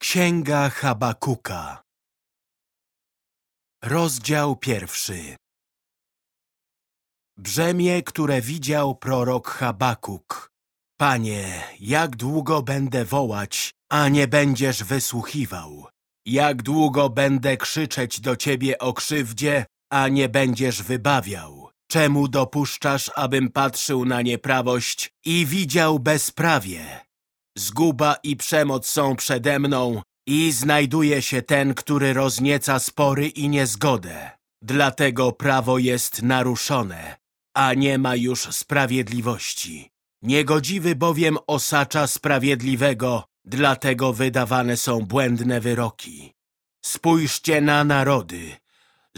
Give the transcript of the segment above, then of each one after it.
Księga Habakuka Rozdział pierwszy Brzemię, które widział prorok Habakuk. Panie, jak długo będę wołać, a nie będziesz wysłuchiwał? Jak długo będę krzyczeć do Ciebie o krzywdzie, a nie będziesz wybawiał? Czemu dopuszczasz, abym patrzył na nieprawość i widział bezprawie? Zguba i przemoc są przede mną i znajduje się ten, który roznieca spory i niezgodę. Dlatego prawo jest naruszone, a nie ma już sprawiedliwości. Niegodziwy bowiem osacza sprawiedliwego, dlatego wydawane są błędne wyroki. Spójrzcie na narody,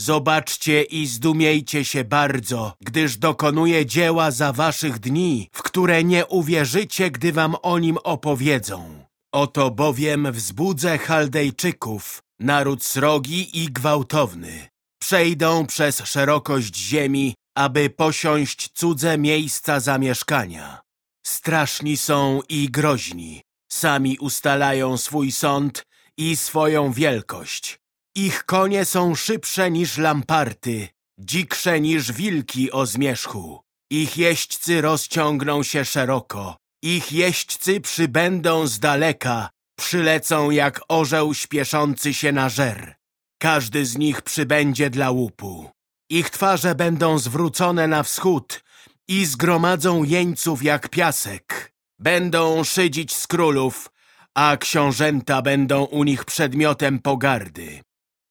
Zobaczcie i zdumiejcie się bardzo, gdyż dokonuje dzieła za waszych dni, w które nie uwierzycie, gdy wam o nim opowiedzą. Oto bowiem wzbudzę Chaldejczyków, naród srogi i gwałtowny. Przejdą przez szerokość ziemi, aby posiąść cudze miejsca zamieszkania. Straszni są i groźni, sami ustalają swój sąd i swoją wielkość. Ich konie są szybsze niż lamparty, dziksze niż wilki o zmierzchu. Ich jeźdźcy rozciągną się szeroko. Ich jeźdźcy przybędą z daleka, przylecą jak orzeł śpieszący się na żer. Każdy z nich przybędzie dla łupu. Ich twarze będą zwrócone na wschód i zgromadzą jeńców jak piasek. Będą szydzić z królów, a książęta będą u nich przedmiotem pogardy.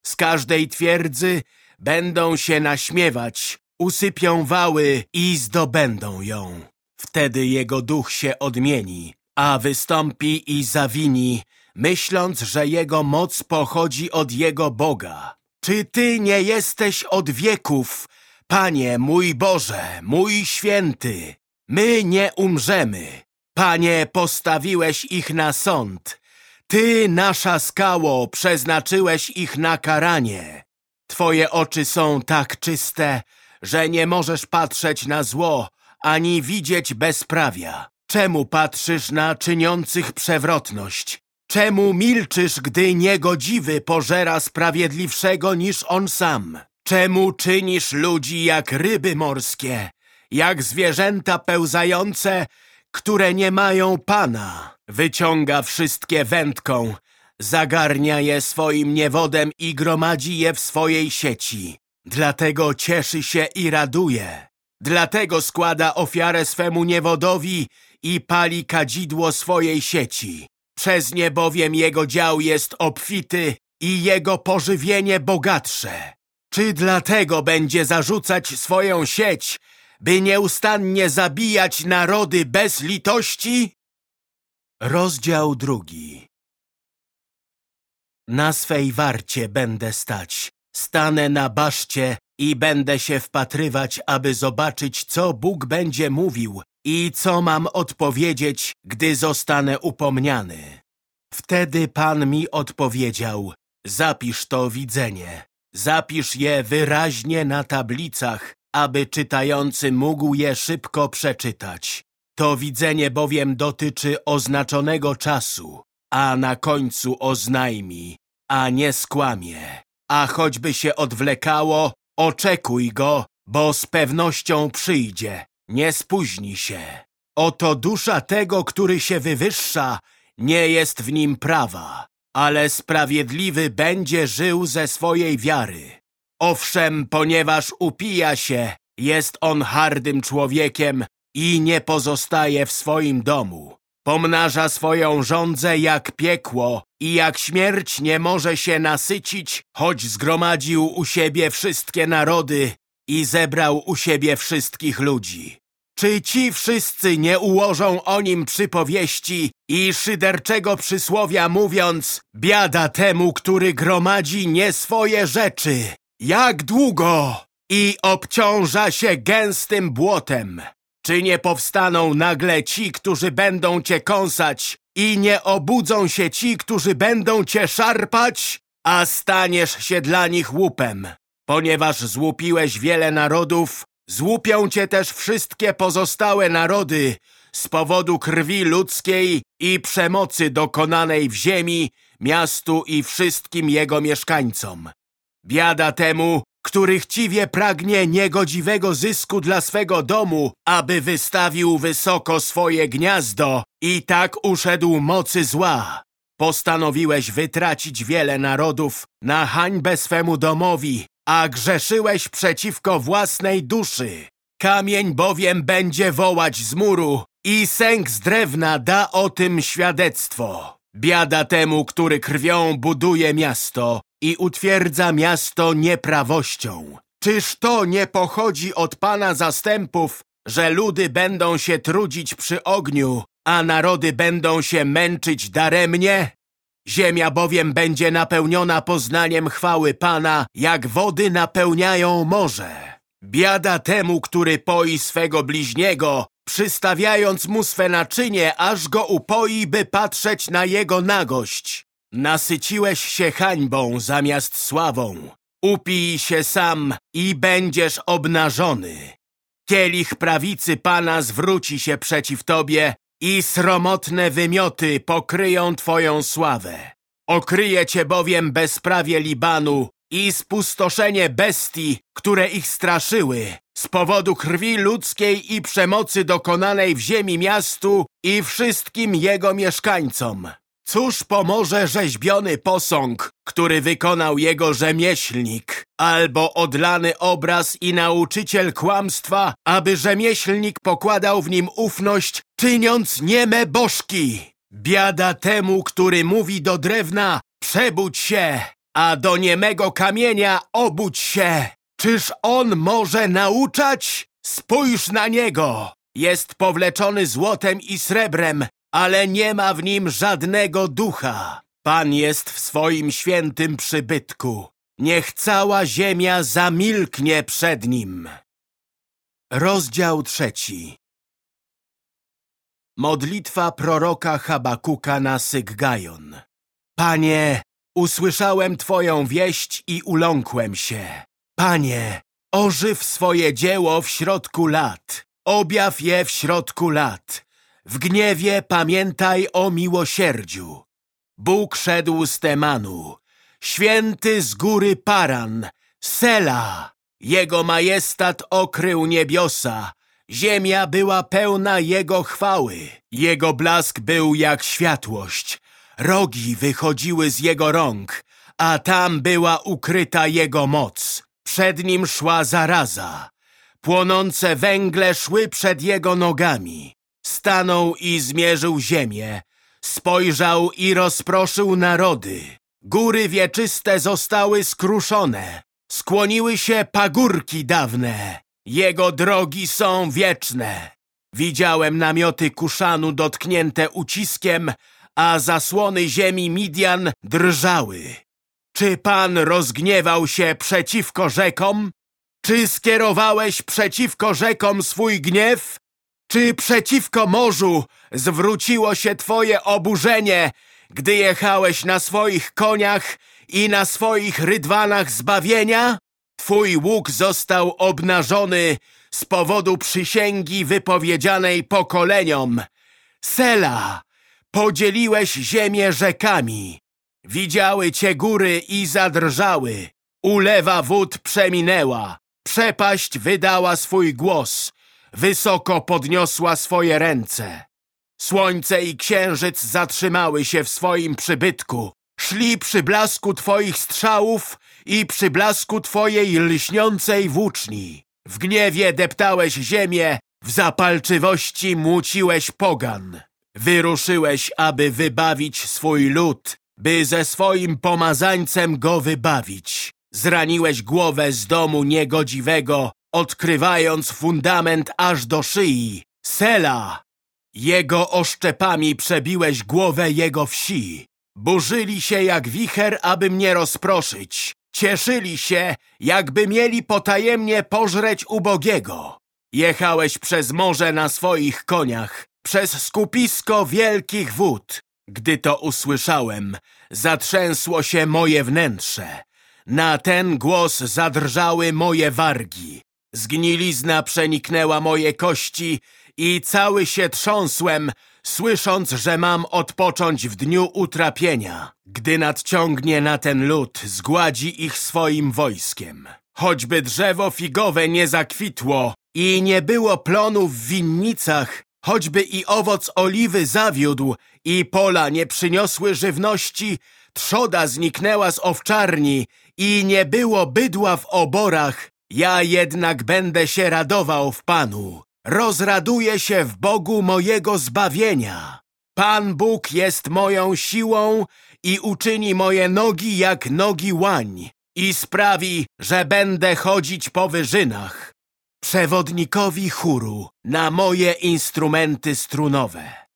Z każdej twierdzy będą się naśmiewać, usypią wały i zdobędą ją. Wtedy jego duch się odmieni, a wystąpi i zawini, myśląc, że jego moc pochodzi od jego Boga. Czy ty nie jesteś od wieków, Panie mój Boże, mój święty? My nie umrzemy. Panie, postawiłeś ich na sąd. Ty, nasza skało, przeznaczyłeś ich na karanie. Twoje oczy są tak czyste, że nie możesz patrzeć na zło, ani widzieć bezprawia. Czemu patrzysz na czyniących przewrotność? Czemu milczysz, gdy niegodziwy pożera sprawiedliwszego niż on sam? Czemu czynisz ludzi jak ryby morskie, jak zwierzęta pełzające, które nie mają Pana. Wyciąga wszystkie wędką, zagarnia je swoim niewodem i gromadzi je w swojej sieci. Dlatego cieszy się i raduje. Dlatego składa ofiarę swemu niewodowi i pali kadzidło swojej sieci. Przez nie bowiem jego dział jest obfity i jego pożywienie bogatsze. Czy dlatego będzie zarzucać swoją sieć by nieustannie zabijać narody bez litości? Rozdział drugi Na swej warcie będę stać, stanę na baszcie i będę się wpatrywać, aby zobaczyć, co Bóg będzie mówił i co mam odpowiedzieć, gdy zostanę upomniany. Wtedy Pan mi odpowiedział, zapisz to widzenie, zapisz je wyraźnie na tablicach, aby czytający mógł je szybko przeczytać. To widzenie bowiem dotyczy oznaczonego czasu, a na końcu oznajmi, a nie skłamie. A choćby się odwlekało, oczekuj go, bo z pewnością przyjdzie, nie spóźni się. Oto dusza tego, który się wywyższa, nie jest w nim prawa, ale sprawiedliwy będzie żył ze swojej wiary. Owszem, ponieważ upija się, jest on hardym człowiekiem i nie pozostaje w swoim domu. Pomnaża swoją żądzę jak piekło i jak śmierć nie może się nasycić, choć zgromadził u siebie wszystkie narody i zebrał u siebie wszystkich ludzi. Czy ci wszyscy nie ułożą o nim przypowieści i szyderczego przysłowia mówiąc Biada temu, który gromadzi nie swoje rzeczy, jak długo? I obciąża się gęstym błotem. Czy nie powstaną nagle ci, którzy będą cię kąsać i nie obudzą się ci, którzy będą cię szarpać, a staniesz się dla nich łupem. Ponieważ złupiłeś wiele narodów, złupią cię też wszystkie pozostałe narody z powodu krwi ludzkiej i przemocy dokonanej w ziemi miastu i wszystkim jego mieszkańcom. Biada temu, który chciwie pragnie niegodziwego zysku dla swego domu, aby wystawił wysoko swoje gniazdo i tak uszedł mocy zła. Postanowiłeś wytracić wiele narodów na hańbę swemu domowi, a grzeszyłeś przeciwko własnej duszy. Kamień bowiem będzie wołać z muru i sęk z drewna da o tym świadectwo. Biada temu, który krwią buduje miasto i utwierdza miasto nieprawością. Czyż to nie pochodzi od Pana zastępów, że ludy będą się trudzić przy ogniu, a narody będą się męczyć daremnie? Ziemia bowiem będzie napełniona poznaniem chwały Pana, jak wody napełniają morze. Biada temu, który poi swego bliźniego, przystawiając mu swe naczynie, aż go upoi, by patrzeć na jego nagość. Nasyciłeś się hańbą zamiast sławą. Upij się sam i będziesz obnażony. Kielich prawicy Pana zwróci się przeciw Tobie i sromotne wymioty pokryją Twoją sławę. Okryje Cię bowiem bezprawie Libanu i spustoszenie bestii, które ich straszyły, z powodu krwi ludzkiej i przemocy dokonanej w ziemi miastu i wszystkim jego mieszkańcom. Cóż pomoże rzeźbiony posąg, który wykonał jego rzemieślnik, albo odlany obraz i nauczyciel kłamstwa, aby rzemieślnik pokładał w nim ufność, czyniąc nieme bożki. Biada temu, który mówi do drewna, przebudź się, a do niemego kamienia obudź się. Czyż on może nauczać? Spójrz na niego! Jest powleczony złotem i srebrem, ale nie ma w nim żadnego ducha. Pan jest w swoim świętym przybytku. Niech cała ziemia zamilknie przed nim. Rozdział trzeci Modlitwa proroka Habakuka na Syggajon Panie, usłyszałem Twoją wieść i uląkłem się. Panie, ożyw swoje dzieło w środku lat. Objaw je w środku lat. W gniewie pamiętaj o miłosierdziu. Bóg szedł z Temanu. Święty z góry Paran. Sela. Jego majestat okrył niebiosa. Ziemia była pełna Jego chwały. Jego blask był jak światłość. Rogi wychodziły z Jego rąk, a tam była ukryta Jego moc. Przed Nim szła zaraza. Płonące węgle szły przed Jego nogami. Stanął i zmierzył ziemię. Spojrzał i rozproszył narody. Góry wieczyste zostały skruszone. Skłoniły się pagórki dawne. Jego drogi są wieczne. Widziałem namioty Kuszanu dotknięte uciskiem, a zasłony ziemi Midian drżały. Czy Pan rozgniewał się przeciwko rzekom? Czy skierowałeś przeciwko rzekom swój gniew? Czy przeciwko morzu zwróciło się Twoje oburzenie, gdy jechałeś na swoich koniach i na swoich rydwanach zbawienia? Twój łuk został obnażony z powodu przysięgi wypowiedzianej pokoleniom. Sela, podzieliłeś ziemię rzekami. Widziały cię góry i zadrżały. Ulewa wód przeminęła. Przepaść wydała swój głos. Wysoko podniosła swoje ręce. Słońce i księżyc zatrzymały się w swoim przybytku. Szli przy blasku twoich strzałów i przy blasku twojej lśniącej włóczni. W gniewie deptałeś ziemię, w zapalczywości muciłeś pogan. Wyruszyłeś, aby wybawić swój lud, by ze swoim pomazańcem go wybawić. Zraniłeś głowę z domu niegodziwego, odkrywając fundament aż do szyi. Sela! Jego oszczepami przebiłeś głowę jego wsi. Burzyli się jak wicher, aby mnie rozproszyć. Cieszyli się, jakby mieli potajemnie pożreć ubogiego. Jechałeś przez morze na swoich koniach, przez skupisko wielkich wód. Gdy to usłyszałem, zatrzęsło się moje wnętrze. Na ten głos zadrżały moje wargi. Zgnilizna przeniknęła moje kości i cały się trząsłem, słysząc, że mam odpocząć w dniu utrapienia, gdy nadciągnie na ten lud, zgładzi ich swoim wojskiem. Choćby drzewo figowe nie zakwitło i nie było plonu w winnicach, choćby i owoc oliwy zawiódł i pola nie przyniosły żywności, trzoda zniknęła z owczarni i nie było bydła w oborach, ja jednak będę się radował w Panu. Rozraduję się w Bogu mojego zbawienia. Pan Bóg jest moją siłą i uczyni moje nogi jak nogi łań i sprawi, że będę chodzić po wyżynach. Przewodnikowi chóru na moje instrumenty strunowe.